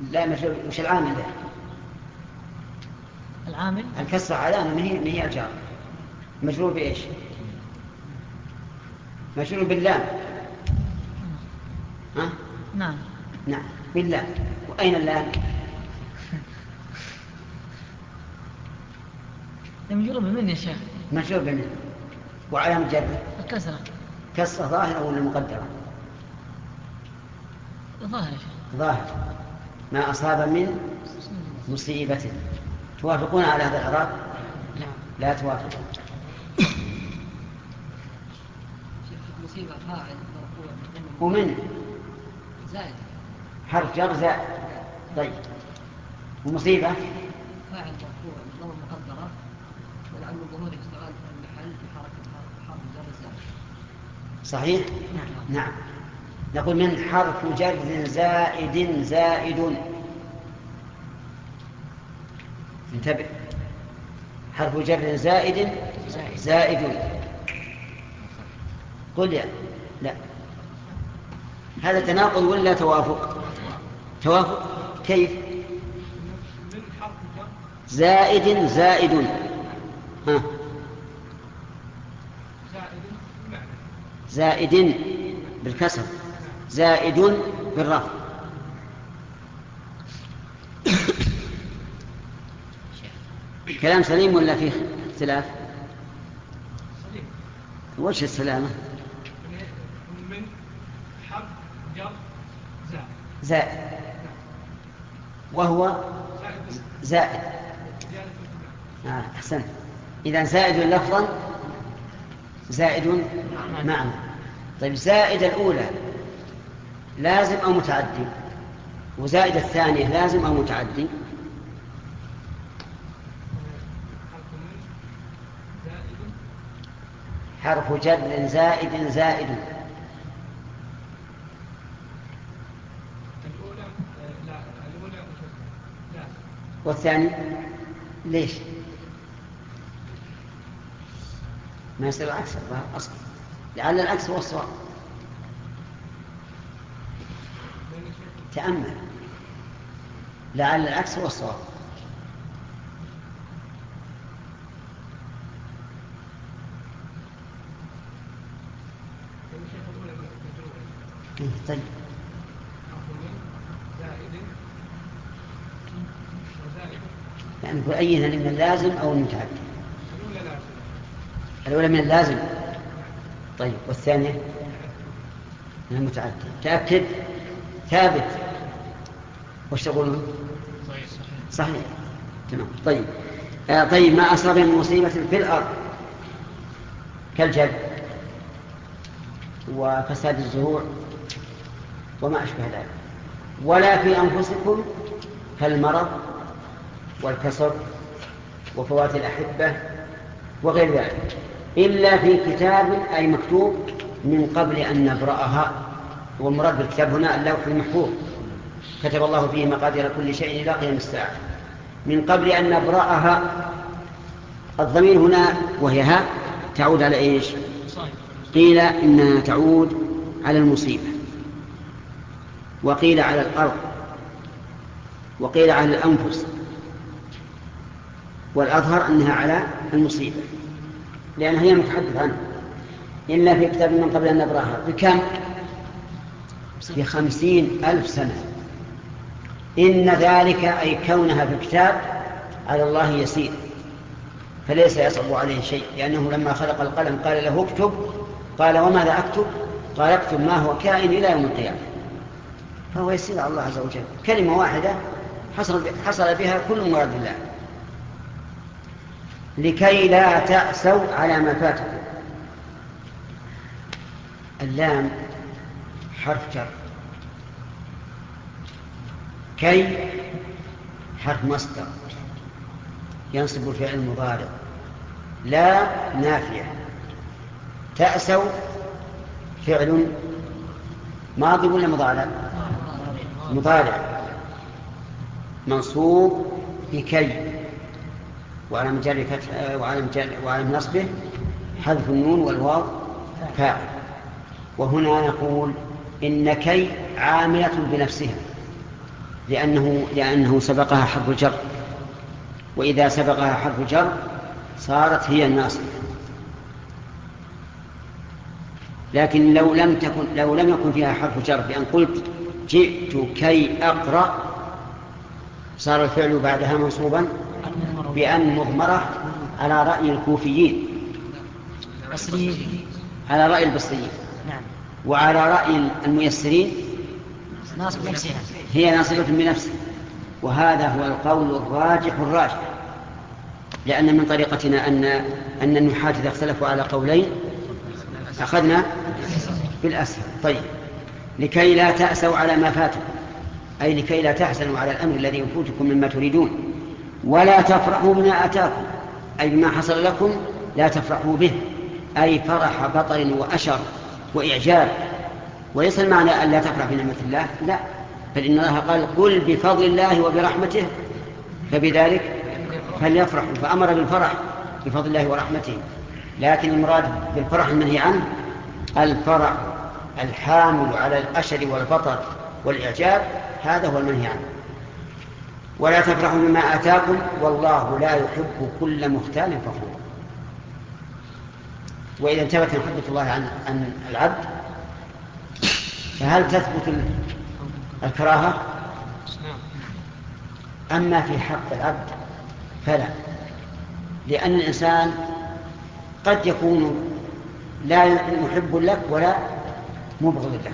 لا مش, مش العامل له العامل؟ الكسرة علامة ما هي ما هي الجار. مجرور بإيش؟ مجرور باللام. ها؟ نعم. نعم باللام. وأين اللام؟ مجرور بمن يا شيخ؟ مجرور بمن وعلامة جره الكسرة. كسرة ظاهرة ولا مقدرة؟ ظاهر يا شيخ. ظاهر ما أصاب من مصيبة. توافقون على هذا الإعراب؟ لا لا توافقون مصيبة فاعل ومن؟ زائد. حرف جر زائد طيب. ومصيبة؟ فاعل مرفوع ضمن مقدرة. ولعل الظهور في المحل بحركة حرف جر زائد. صحيح؟ نعم. نعم. نقول من حرف جر زائد زائد. انتبه. حرف جر زائد زائد. قل يا. لا. هذا تناقض ولا توافق؟ توافق. كيف؟ زائد زائد. ها. زائد بالكسر. زائد بالرفع كلام سليم ولا فيه اختلاف؟ وش السلامة؟ من حرف جر زائد زائد. وهو زائد. آه أحسنت. إذا زائد لفظا زائد معنى. طيب زائد الأولى. لازم أو متعدي؟ وزائد الثانية لازم أو متعدي؟ حرف جر زائد زائد. والثاني؟ ليش؟ ما يصير العكس الظاهر أصلا. لعل العكس هو الصواب. تأمل. لعل العكس هو الصواب. طيب. يعني نقول أيها من اللازم أو المتعدي الأولى من اللازم. طيب والثانية؟ من المتعدي تأكد. ثابت. وش تقولون صحيح تمام. طيب. آه طيب ما أصاب من مصيبة في الأرض؟ كالجد وفساد الزروع وما أشبه ذلك. ولا في أنفسكم كالمرض والكسر وفوات الأحبة وغير ذلك إلا في كتاب أي مكتوب من قبل أن نبرأها والمراد بالكتاب هنا اللوح المحفوظ. كتب الله فيه مقادير كل شيء إلى قيام الساعة. من قبل أن نبرأها الضمير هنا وهي ها تعود على إيش؟ قيل إنها تعود على المصيبة. وقيل على الأرض. وقيل على الأنفس. والأظهر أنها على المصيبة. لأنها هي المتحدث عنها. إلا في كتاب من قبل أن نبرأها. بكم؟ بخمسين ألف سنة. إن ذلك أي كونها في الكتاب على الله يسير. فليس يصعب عليه شيء لأنه لما خلق القلم قال له اكتب قال وماذا أكتب؟ قال اكتب ما هو كائن إلى يوم القيامة. فهو يسير على الله عز وجل. كلمة واحدة حصل, حصل بها كل مراد الله. لكي لا تأسوا على ما فاتكم. اللام حرف جر. كي حرف مصدر ينصب الفعل المضارع. لا نافية. تأسوا فعل ماضي ولا مضارع؟ مضارع. منصوب بكي. وعلى جر فتح وعلى جر وعلى نصبه حذف النون والواو فاعل. وهنا نقول إن كي عاملة بنفسها. لأنه, لأنه سبقها حرف الجر. وإذا سبقها حرف الجر صارت هي الناصب لكن لو لم تكن لو لم يكن فيها حرف جر بأن قلت جئت كي أقرأ صار الفعل بعدها منصوبا بأن مضمرة على رأي الكوفيين. على رأي البصريين. نعم. وعلى رأي الميسرين. ناصب نفسها هي ناصبة بنفسها وهذا هو القول الراجح الراجح لأن من طريقتنا أن أن النحاة إذا اختلفوا على قولين أخذنا بالأسهل. طيب. لكي لا تأسوا على ما فاتكم. أي لكي لا تحزنوا على الأمر الذي يفوتكم مما تريدون. ولا تفرحوا بما آتاكم. أي بما حصل لكم لا تفرحوا به. أي فرح بطر وأشر وإعجاب. وليس المعنى أن لا تفرح بنعمة الله. لا. بل إن الله قال قل بفضل الله وبرحمته فبذلك فليفرحوا فأمر بالفرح بفضل الله ورحمته. لكن المراد بالفرح المنهي عنه الفرح الحامل على الأشر والبطر والإعجاب هذا هو المنهي عنه. ولا تفرحوا بما آتاكم والله لا يحب كل مختال فخور. وإذا انتبهت محبة الله عن, عن العبد فهل تثبت الكراهة أما في حق العبد فلا. لأن الإنسان قد يكون لا محب لك ولا مبغض لك.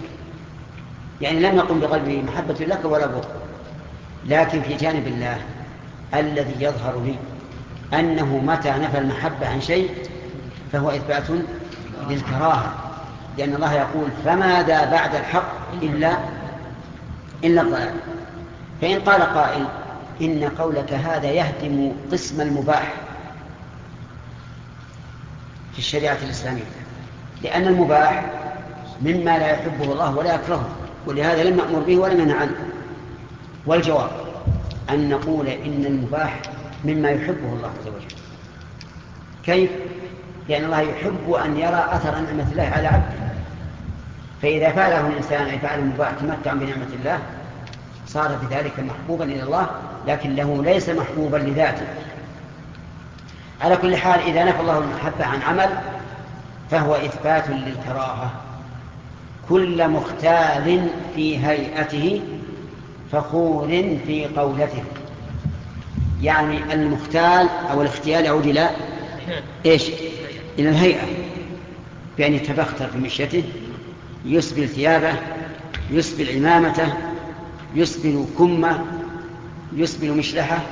يعني لم يقم بقلبه محبة لك ولا بغض. لكن في جانب الله الذي يظهر لي أنه متى نفى المحبة عن شيء فهو إثبات للكراهة. لأن الله يقول فماذا بعد الحق إلا إلا الضلال فإن قال قائل إن قولك هذا يهدم قسم المباح في الشريعة الإسلامية لأن المباح مما لا يحبه الله ولا يكرهه ولهذا لم نأمر به ولم ننهى عنه. والجواب أن نقول إن المباح مما يحبه الله عز وجل. كيف؟ لأن الله يحب أن يرى أثر نعمة الله على عبده. فإذا فعله الإنسان أي فعل المباح تمتع بنعمة الله صار بذلك محبوبا إلى الله لكن له ليس محبوبا لذاته. على كل حال إذا نفى الله المحبة عن عمل فهو إثبات للكراهة. كل مختال في هيئته فخور في قولته. يعني المختال أو الاختيال يعود إلى إيش؟ إلى الهيئة. بأن يتبختر في مشيته يسبل ثيابه يسبل عمامته يسبل كمه يسبل مشلحه.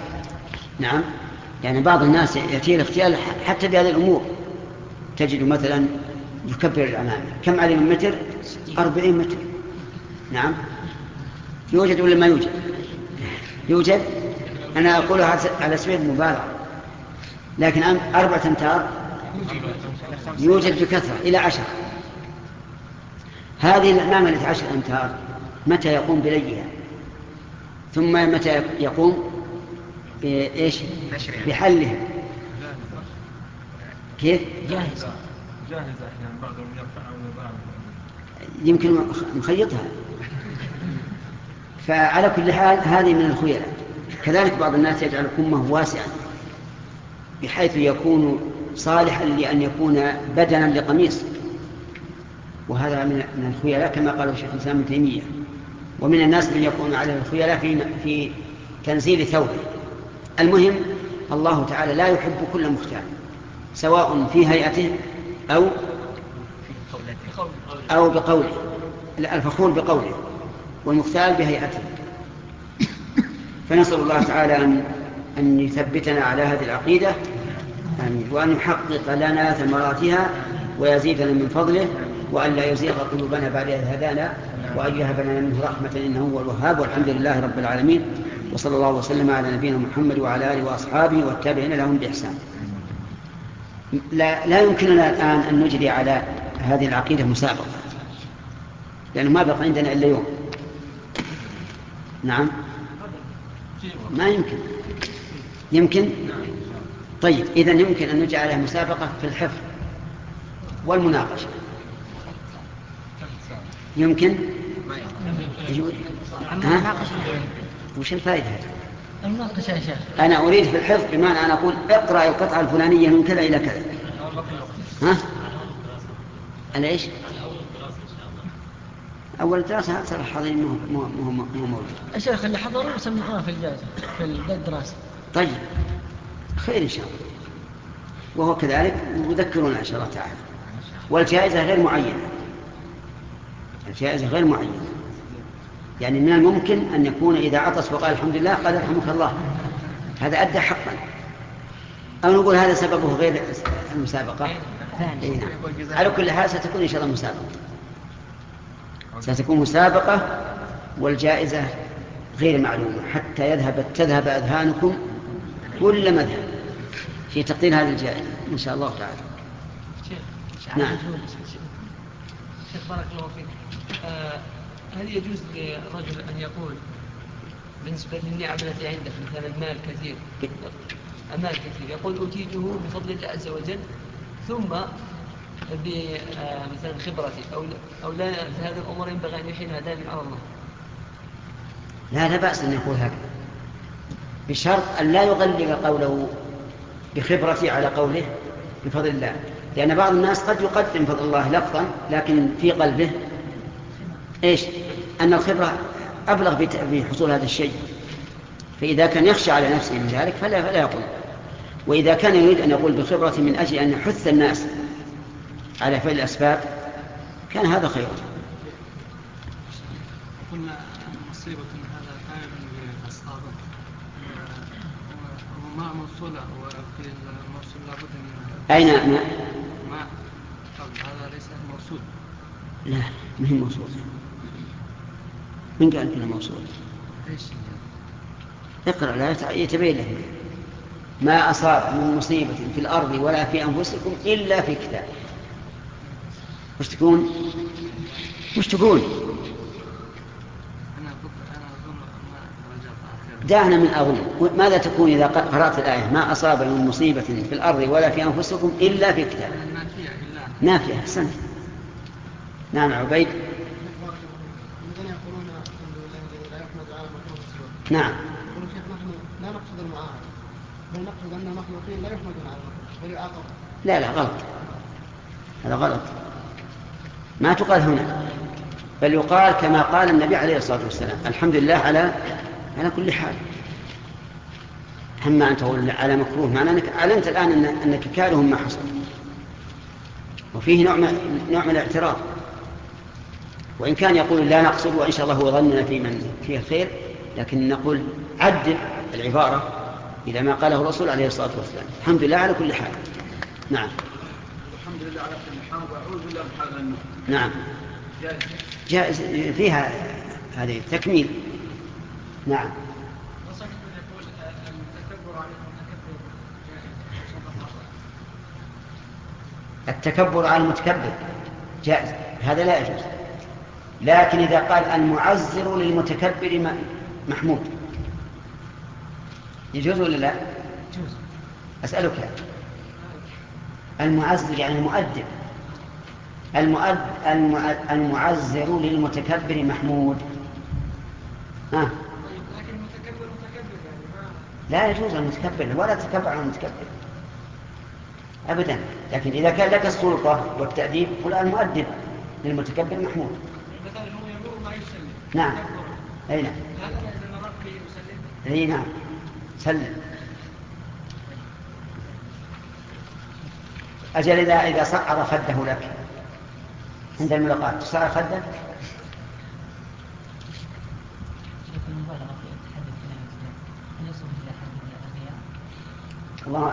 نعم. يعني بعض الناس يأتيه الاختيال حتى بهذه الأمور. تجد مثلا يكبر الأمام كم عليه من متر أربعين متر. نعم. يوجد ولا ما يوجد؟ يوجد. أنا أقولها على سبيل المبالغة. لكن أربعة أمتار؟ يوجد بكثرة إلى عشر هذه الأمامة التي عشر أمتار متى يقوم بليها ثم متى يقوم بإيش بحلها. كيف؟ جاهزة. جاهزة أحيانا بعضهم يرفع أو يمكن مخيطها فعلى كل حال هذه من الخيلاء كذلك بعض الناس يجعل كمه واسعا بحيث يكون صالحا لأن يكون بدنا لقميص. وهذا من الخيلاء كما قال الشيخ الإسلام ابن تيمية. ومن الناس من يكون عليه الخيلاء في في تنزيل ثوبه. المهم الله تعالى لا يحب كل مختال سواء في هيئته أو أو بقوله الفخور بقوله والمختال بهيئته. فنسأل الله تعالى أن أن يثبتنا على هذه العقيدة آمين وأن يحقق لنا ثمراتها ويزيدنا من فضله. وأن لا يزيغ قلوبنا بعد إذ هدانا. وأن يهب لنا منه رحمة إنه هو الوهاب والحمد لله رب العالمين. وصلى الله وسلم على نبينا محمد وعلى آله وأصحابه والتابعين لهم بإحسان. لا, لا يمكننا الآن أن نجري على هذه العقيدة مسابقة لأنه ما بقى عندنا إلا يوم. نعم؟ ما يمكن. يمكن؟ طيب إذا يمكن أن نجعل عليها مسابقة في الحفظ والمناقشة. يمكن؟ ها؟ وش الفائدة؟ المناقشة يا شيخ. أنا أريد في الحفظ بمعنى أن أقول اقرأ القطعة الفلانية من كذا إلى كذا. ها؟ على إيش؟ أول دراسة أكثر الحاضرين مو مو مو مو موجود. يا شيخ اللي حضروا سمعوها في الجائزة في الدراسة. طيب. خير إن شاء الله. وهو كذلك يذكرنا إن شاء الله تعالى والجائزة غير معينة. الجائزة غير معينة. يعني من الممكن أن يكون إذا عطس وقال الحمد لله قال يرحمك الله هذا أدى حقا. أو نقول هذا سببه غير المسابقة؟ أي نعم. على كل حال ستكون إن شاء الله مسابقة. ستكون مسابقة والجائزة غير معلومة. حتى يذهب تذهب أذهانكم كل مذهب في تقدير هذه الجائزة. إن شاء الله تعالى. شيخ نعم. شيخ بارك الله فيك. هل يجوز لرجل أن يقول بالنسبة للنعم التي عنده مثلا المال كثير المال كثير يقول أوتيته بفضل الله عز وجل ثم بمثلا خبرتي أو أو لا في هذه الأمور ينبغي أن يحيلها دائما على الله. لا لا بأس أن يقول هكذا. بشرط أن لا يغلب قوله بخبرتي على قوله بفضل الله. لأن بعض الناس قد يقدم فضل الله لفظا لكن في قلبه إيش؟ أن الخبرة أبلغ بت- بحصول هذا الشيء. فإذا كان يخشى على نفسه من ذلك فلا, فلا يقول. وإذا كان يريد أن يقول بخبرتي من أجل أن يحث الناس على فعل الأسباب كان هذا خيرا. قلنا مصيبة هذا قائم بأصحابه وما موصولة وفي الموصول لابد من أين ما؟ ما؟ هذا ليس موصول. لا ما هي موصول. من قال كنا موصول؟ إيش؟ اقرأ لا يتبين لك. ما أصاب من مصيبة في الأرض ولا في أنفسكم إلا في كتاب. وش تكون وش أخيرا دعنا من أظن. ماذا تكون إذا قرأت الآية؟ ما أصاب من مصيبة في الأرض ولا في أنفسكم إلا في كتاب. إلا. نافية أحسنت. نعم عبيد الذين يقولون الحمد لله الذي لا يحمد على مكروه السوء نعم. يقولون شيخ نحن لا نقصد المعارضة بل نقصد أن المخلوقين لا يحمدون على المكروه بل يعاقبون. لا لا غلط. هذا غلط. ما تقال هنا. بل يقال كما قال النبي عليه الصلاة والسلام. الحمد لله على على كل حال. أما أن تقول على مكروه معناه أنك أعلنت الآن أن أنك كاره ما حصل. وفيه نوع من نوع من الاعتراض. وإن كان يقول لا نقصد وإن شاء الله هو ظننا في من فيه الخير لكن نقول عدل العبارة إلى ما قاله الرسول عليه الصلاة والسلام. الحمد لله على كل حال. نعم. الحمد لله على كل حال وأعوذ بالله من حال النوم نعم. جائز؟ جائز فيها هذه تكميل. نعم. وصحيح يقول التكبر على المتكبر جائز هذا لا يجوز. لكن إذا قال المعزر للمتكبر م- محمود. يجوز ولا لا؟ يجوز. أسألك. المعزر يعني المؤدب. المؤد المع- المعزر للمتكبر محمود. ها؟ لكن المتكبر متكبر ما لا يجوز المتكبر ولا تتكبر على المتكبر. أبدا. لكن إذا كان لك السلطة والتأديب فلان مؤدب للمتكبر محمود. مثلا هو يمر ما يسلم. نعم. أي نعم هذا إذا مرت به أي نعم. سلم. أجل إذا إذا صعر خده لك. عند الملاقاة. تصعر خده؟ الله.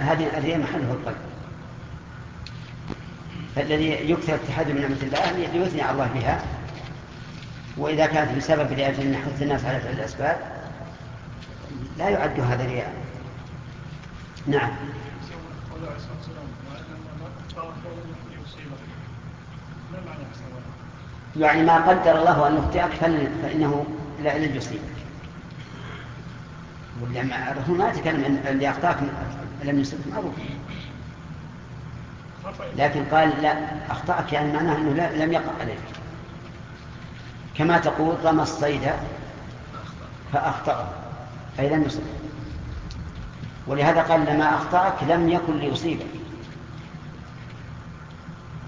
هذه الأذية محلها القلب فالذي يكثر التحدث من نعمة الله ليثني على الله بها. وإذا كانت بسبب لأجل أن يحث الناس على فعل الأسباب لا يعد هذا رياء. نعم. يعني ما قدر الله أن يخطئك فإنه لا يصيبك ولما الرسول ما يتكلم أن اللي أخطأك لم يصيبك معروف لكن قال لا أخطأك يعني معناه أنه لم يقع عليك. كما تقول رمى الصيد فأخطأه. أي لم يصب. ولهذا قال لما أخطأك لم يكن ليصيبك.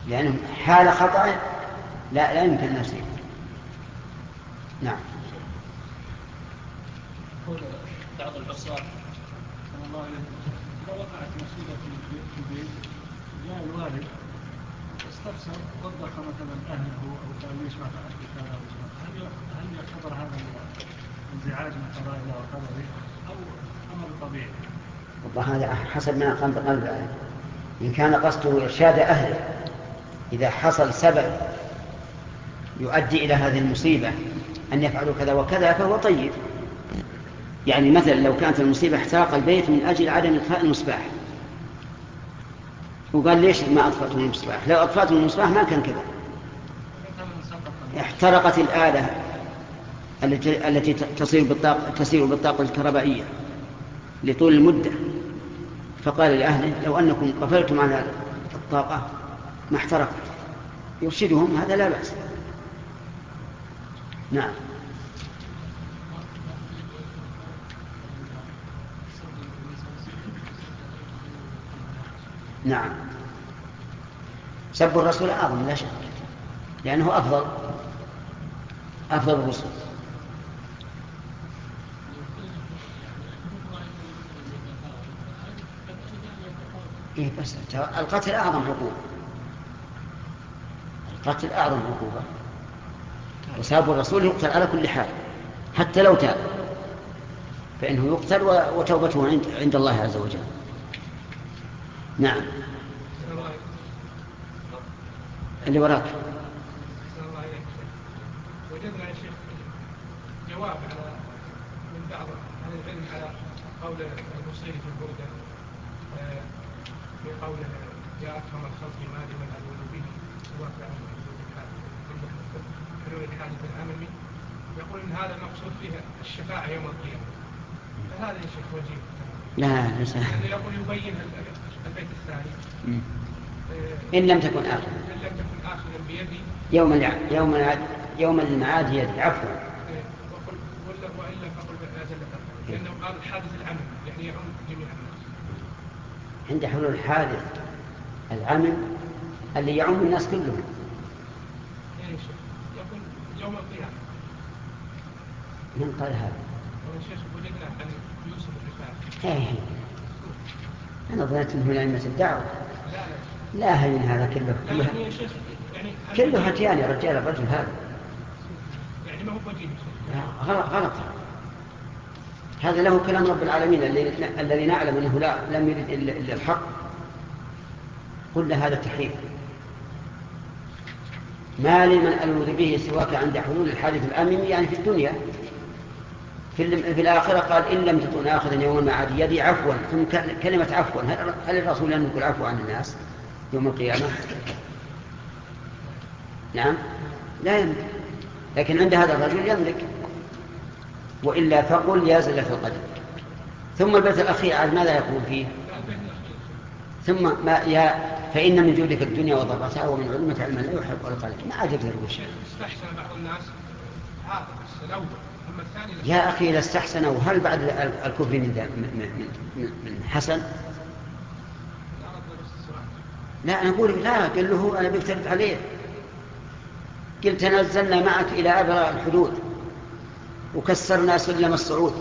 لأنه حال خطأ لا لا يمكن أن يصيب. نعم. بعض العصاة الله إذا وقعت مصيبة في البيت جاء الوالد استفسر وضح مثلا أهله أو قال ليش ما فعلت كذا هل يعتبر هذا انزعاج من قضاء الله وقدره أو أمر طبيعي؟ والله هذا حسب ما قام بقلب إن كان قصده إرشاد أهله إذا حصل سبب يؤدي إلى هذه المصيبة أن يفعلوا كذا وكذا فهو طيب. يعني مثلا لو كانت المصيبة احترق البيت من أجل عدم إطفاء المصباح. وقال ليش ما أطفأتم المصباح؟ لو أطفأتم المصباح ما كان كذا. احترقت الآلة. التي التي تصير بالطاقة تسير بالطاقة الكهربائية لطول المدة. فقال لأهله لو أنكم قفلتم على الطاقة ما احترقت. يرشدهم هذا لا بأس. نعم. نعم. سب الرسول أعظم لا شك. لأنه أفضل أفضل الرسل. إيه بس القتل أعظم عقوبة. القتل أعظم عقوبة. وساب الرسول يقتل على كل حال حتى لو تاب. فإنه يقتل وتوبته عند, عند الله عز وجل. نعم. اللي وراك. وجدنا يا شيخ جواب على من بعض على قول المصير في البرده في قوله يا أكرم الخلق ما لمن أقول به سواك حلول الحادث الاممي يقول إن هذا المقصود فيه الشفاعة يوم القيامة. فهذا يا شيخ وجيه. لا ليس يعني يقول يبين البيت الثاني. إن لم تكن آخر. إن لم تكن آخذا بيدي. يوم الع... يوم الع... يوم المعاد يدي عفوا. إيه، وقل وإلا فقل بأجل لأنه قال الحادث العمل يعني يعم جميع الناس عند حلول الحادث العمل اللي يعم الناس كلهم. يعني يوم القيامة. من قال هذا؟ يا شيخ وجدنا عن يوسف الرفاعي إيه. أنا ظننت أنه من أئمة الدعوة. لا لا لا هين هذا كله. كله, يعني يعني كله هتيان يا رجال الرجل هذا. يعني ما هو لا، غلط. غلط. هذا له كلام رب العالمين الذي نعلم أنه لا لم يرد الا إلا الحق. قل هذا تحريف ما لمن ألوذ به سواك عند حلول الحادث الآمن يعني في الدنيا. في, في الآخرة قال إن لم تكن آخذا يوم المعاد يدي عفوا. ثم كلمة عفوا هل الرسول يملك العفو عن الناس يوم القيامة؟ نعم. لا يملك. لكن عند هذا الرجل يملك. وإلا فقل يا زلة القدر. ثم البيت الأخير عاد ماذا يقول فيه؟ ثم ما يا فإن من جودك الدنيا وضرتها ومن علمك علما لا يحب القلم ما عاد يقدر يقول استحسن بعض الناس. يا أخي إذا استحسنوا هل بعد ال- الكفر من, من, من, من, حسن؟ لا أنا أقول لا قل له أنا بكترت عليه. قلت نزلنا معك إلى أبرى الحدود. وكسرنا سلم الصعود.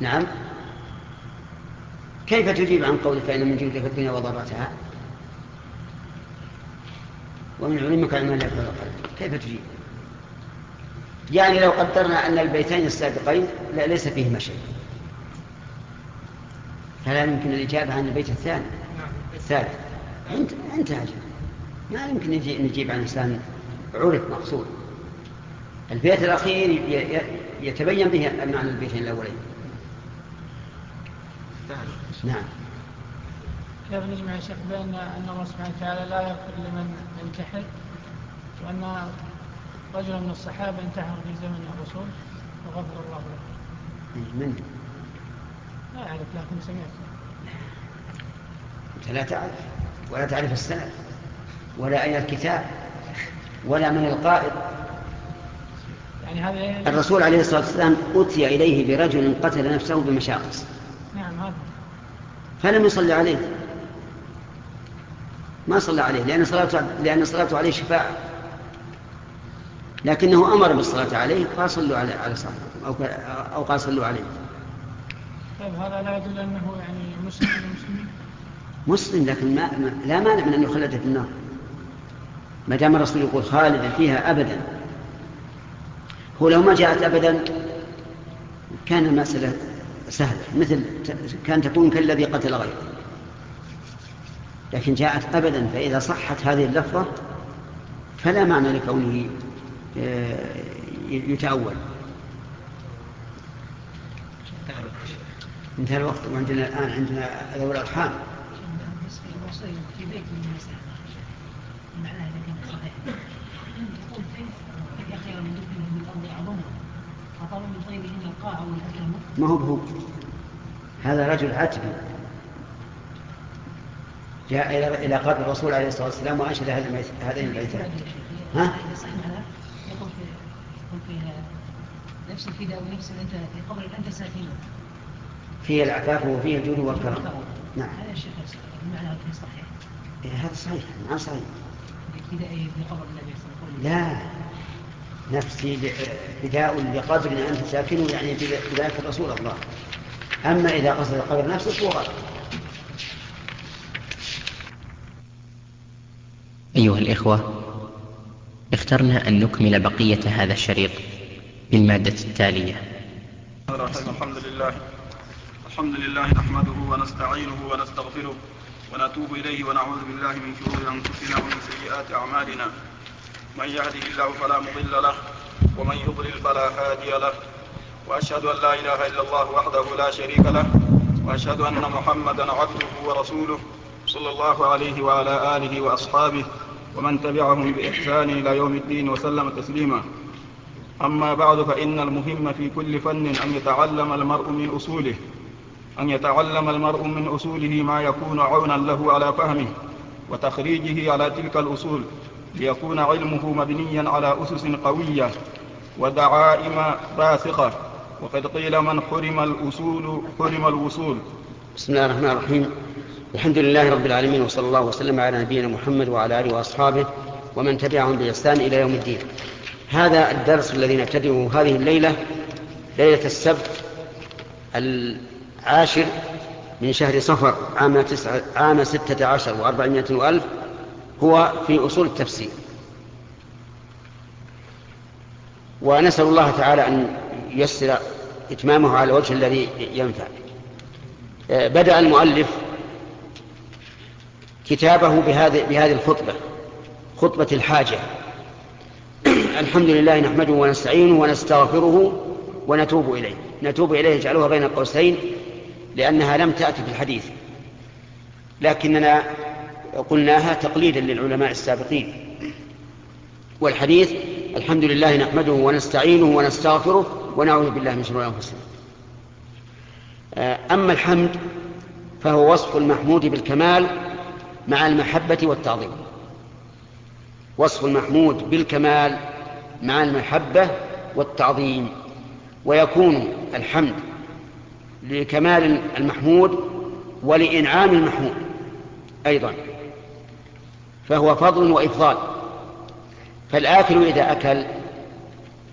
نعم. كيف تجيب عن قولك فإن من جودك الدنيا وضرتها؟ ومن علمك علما لا يفعل كيف تجيب؟ يعني لو قدرنا أن البيتين السابقين لا ليس فيهما شيء. فلا يمكن الإجابة عن البيت الثاني. الثالث. انت انت. ما يمكن نجي نجيب عن إنسان عرف مقصود. البيت ي- يتبين به معنى البيتين الأولين. نعم. كيف نجمع يا شيخ بين أن الله سبحانه وتعالى لا يغفر لمن انتحر وأن رجلا من الصحابة انتحر في زمن الرسول وغفر الله له؟ من؟ لا أعرف لكن سمعت. أنت لا تعرف ولا تعرف السند ولا أين الكتاب ولا من القائد. يعني هذا الرسول عليه الصلاة والسلام أتي إليه برجل قتل نفسه بمشاقص. نعم هذا. فلم يصلي عليه. ما صلى عليه لأن صلاته, لأن صلاته عليه شفاعة. لكنه أمر بالصلاة عليه قال صلوا على على صاحبه أو أو قال صلوا عليه. طيب هذا لا يدل أنه يعني مسلم المسلمين مسلم لكن ما ما- لا مانع من أن يخلد في النار. ما دام الرسول يقول خالدا فيها أبدا. هو لو ما جاءت أبدا كان المسألة سهلة مثل كان تكون كالذي قتل غيره. لكن جاءت أبدا فإذا صحت هذه اللفظة فلا معنى لكونه آه، يتأول. انتهى الوقت وعندنا الآن عندنا ذوي الأرحام بالنسبة للوصية في بيت من النساء معناها إذا كان صحيح يقول كيف كيف خير من دفنه بالأرض أعظمه أطال من طيبهن القاع والأكرم ما هو بهو. هذا رجل عتبي. جاء إلى إلى قبر الرسول عليه الصلاة والسلام وأنشد هذين البيتين ها؟ نفس الفداء ونفس أنت في قبر أنت ساكنه. فيه العفاف وفيه الجود والكرم. نعم. هذا الشيخ المعنى صحيح. إيه، هذا صحيح. نعم صحيح. في قبر النبي صلى الله عليه وسلم. لا. نفسي فداء لقبر أنت ساكنه يعني بذلك الرسول الله. أما إذا قصد القبر نفسه فهو غلط. أيها الإخوة اخترنا أن نكمل بقية هذا الشريط بالمادة التالية. الرحيم الحمد لله. الحمد لله نحمده ونستعينه ونستغفره ونتوب إليه ونعوذ بالله من شرور أنفسنا ومن سيئات أعمالنا. من يهده الله فلا مضل له ومن يضلل فلا هادي له. وأشهد أن لا إله إلا الله وحده لا شريك له وأشهد أن محمدا عبده ورسوله صلى الله عليه وعلى آله وأصحابه ومن تبعهم بإحسان إلى يوم الدين وسلم تسليما. أما بعد فإن المهم في كل فن أن يتعلم المرء من أصوله أن يتعلم المرء من أصوله ما يكون عونا له على فهمه وتخريجه على تلك الأصول. ليكون علمه مبنيا على أسس قوية ودعائم راسخة وقد قيل من حرم الأصول حرم الوصول. بسم الله الرحمن الرحيم. الحمد لله رب العالمين وصلى الله وسلم على نبينا محمد وعلى آله وأصحابه ومن تبعهم بإحسان إلى يوم الدين. هذا الدرس الذي نبتدئه هذه الليلة ليلة السبت العاشر من شهر صفر عام, عام ستة عشر وأربعمائة وألف هو في أصول التفسير. ونسأل الله تعالى أن ييسر إتمامه على الوجه الذي ينفع. بدأ المؤلف كتابه بهذه بهذه الخطبة خطبة الحاجة. الحمد لله نحمده ونستعينه ونستغفره ونتوب إليه. نتوب إليه اجعلوها بين قوسين لأنها لم تأتي في الحديث. لكننا قلناها تقليدا للعلماء السابقين. والحديث الحمد لله نحمده ونستعينه ونستغفره ونعوذ بالله من شرور أنفسنا. أما الحمد فهو وصف المحمود بالكمال مع المحبة والتعظيم. وصف المحمود بالكمال مع المحبة والتعظيم. ويكون الحمد لكمال المحمود ولإنعام المحمود أيضا. فهو فضل وإفضال. فالآكل إذا أكل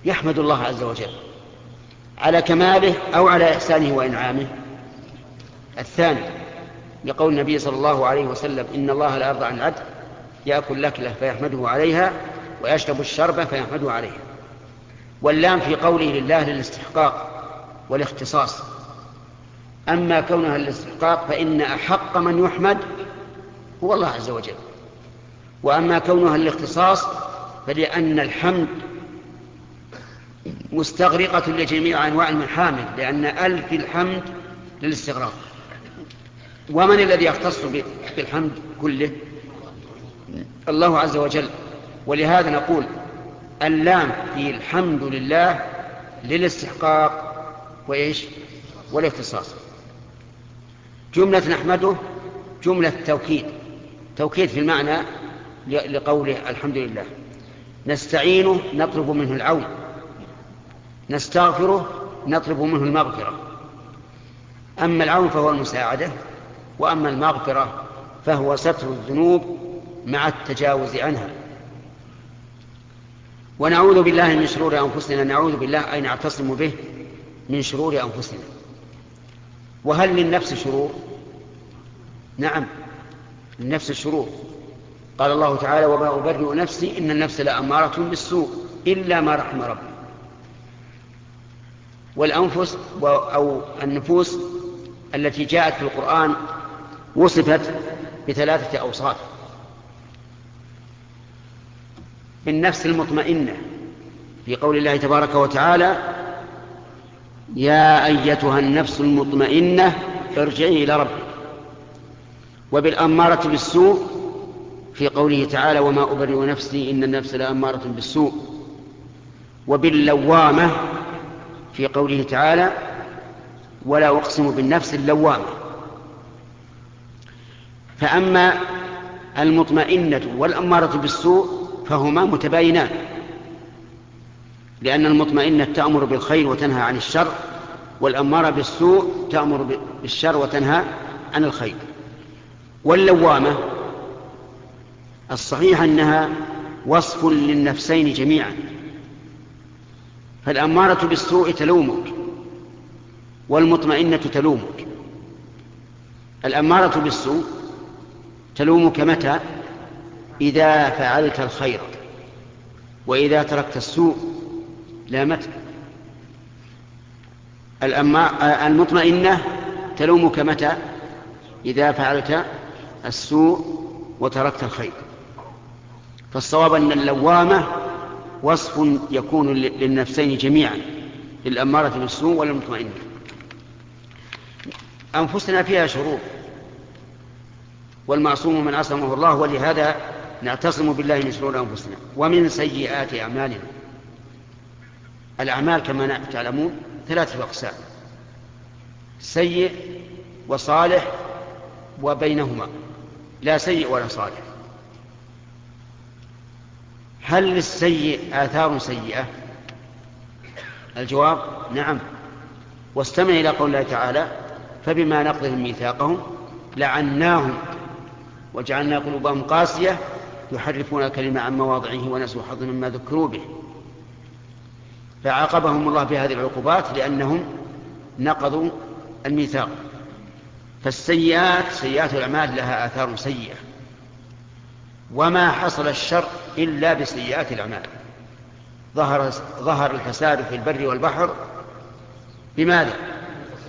يحمد الله عز وجل على كماله أو على إحسانه وإنعامه. الثاني لقول النبي صلى الله عليه وسلم إن الله لا يرضى عن العبد يأكل لكلة فيحمده عليها ويشرب الشربة فيحمده عليها. واللام في قوله لله للاستحقاق والاختصاص. أما كونها للاستحقاق فإن أحق من يحمد هو الله عز وجل. وأما كونها للاختصاص فلأن الحمد مستغرقة لجميع أنواع المحامد لأن ألف الحمد للاستغراق. ومن الذي يختص بالحمد كله؟ الله عز وجل. ولهذا نقول اللام في الحمد لله للاستحقاق وإيش؟ والاختصاص. جملة نحمده جملة توكيد توكيد في المعنى لقوله الحمد لله. نستعينه نطلب منه العون. نستغفره نطلب منه المغفرة. أما العون فهو المساعدة وأما المغفرة فهو ستر الذنوب مع التجاوز عنها. ونعوذ بالله من شرور أنفسنا نعوذ بالله أي نعتصم به من شرور أنفسنا. وهل للنفس شرور؟ نعم للنفس شرور. قال الله تعالى وما أبرئ نفسي إن النفس لأمارة بالسوء إلا ما رحم ربي. والأنفس أو النفوس التي جاءت في القرآن وصفت بثلاثة أوصاف. بالنفس المطمئنة في قول الله تبارك وتعالى يا أيتها النفس المطمئنة ارجعي إلى ربك. وبالأمارة بالسوء في قوله تعالى وما أبرئ نفسي إن النفس لأمارة بالسوء وباللوامة في قوله تعالى ولا أقسم بالنفس اللوامة فأما المطمئنة والأمارة بالسوء فهما متباينان لأن المطمئنة تأمر بالخير وتنهى عن الشر والأمارة بالسوء تأمر بالشر وتنهى عن الخير واللوامة الصحيح أنها وصف للنفسين جميعا. فالأمارة بالسوء تلومك والمطمئنة تلومك. الأمارة بالسوء تلومك متى؟ إذا فعلت الخير وإذا تركت السوء لامتك المطمئنة تلومك متى؟ إذا فعلت السوء وتركت الخير. فالصواب أن اللوامة وصف يكون للنفسين جميعا للأمارة بالسوء وللمطمئنة أنفسنا فيها شرور والمعصوم من عصمه الله ولهذا نعتصم بالله من شرور أنفسنا ومن سيئات أعمالنا. الأعمال كما تعلمون ثلاثة أقسام سيء وصالح وبينهما لا سيء ولا صالح. هل للسيء آثار سيئة؟ الجواب نعم. واستمع إلى قول الله تعالى فبما نقضهم ميثاقهم لعناهم وجعلنا قلوبهم قاسية يحرفون الكلمة عن مواضعه ونسوا حظ مما ذكروا به. فعاقبهم الله بهذه العقوبات لأنهم نقضوا الميثاق. فالسيئات سيئات الأعمال لها آثار سيئة. وما حصل الشر إلا بسيئات الأعمال. ظهر, ظهر الفساد في البر والبحر بماذا؟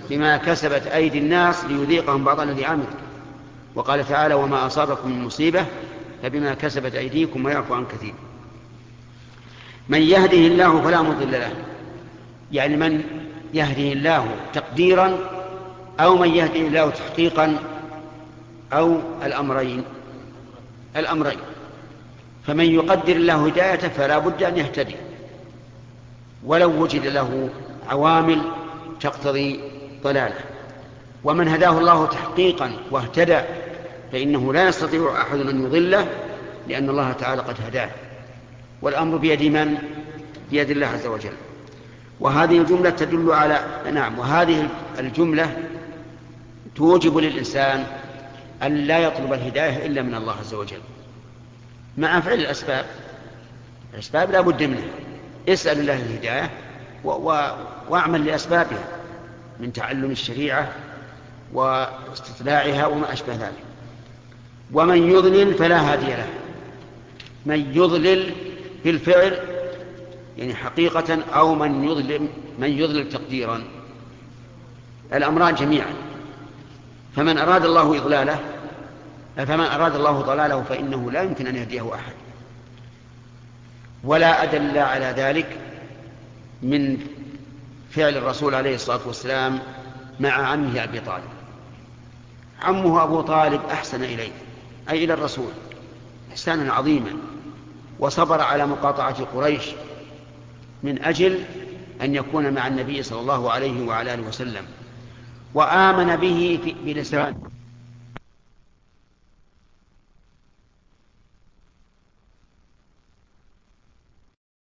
بما كسبت أيدي الناس ليذيقهم بعض الذي عملوا. وقال تعالى وما أصابكم من مصيبة فبما كسبت أيديكم ويعفو عن كثير. من يهده الله فلا مضل له. يعني من يهده الله تقديرا أو من يهده الله تحقيقا أو الأمرين. الأمرين. فمن يقدر الله هدايته فلا بد أن يهتدي. ولو وجد له عوامل تقتضي ضلاله. ومن هداه الله تحقيقا واهتدى فإنه لا يستطيع أحد أن يضله لأن الله تعالى قد هداه. والأمر بيد من؟ بيد الله عز وجل. وهذه الجملة تدل على نعم وهذه الجملة توجب للإنسان أن لا يطلب الهداية إلا من الله عز وجل. مع فعل الأسباب. الأسباب لا بد منها. اسأل الله الهداية و... و... واعمل لأسبابها من تعلم الشريعة واستطلاعها وما أشبه ذلك. ومن يضلل فلا هادي له. من يضلل بالفعل يعني حقيقة أو من يضلل من يضلل تقديرا. الأمران جميعا. فمن أراد الله إضلاله فمن أراد الله ضلاله فإنه لا يمكن أن يهديه أحد. ولا أدل على ذلك من فعل الرسول عليه الصلاة والسلام مع عمه أبي طالب. عمه أبو طالب أحسن إليه أي إلى الرسول إحسانا عظيما. وصبر على مقاطعة قريش من أجل أن يكون مع النبي صلى الله عليه وعلى آله وسلم. وآمن به بلسان